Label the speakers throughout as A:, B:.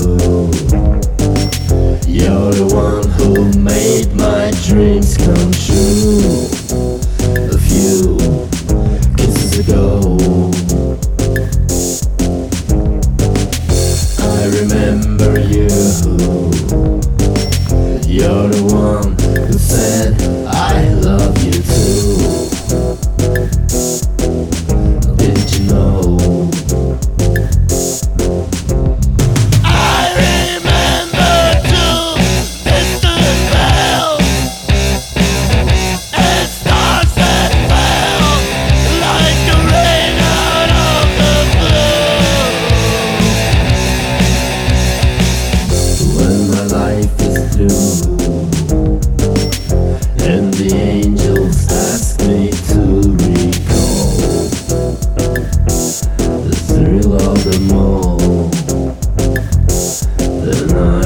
A: You're the one who made my dreams come true.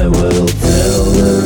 A: I will tell her.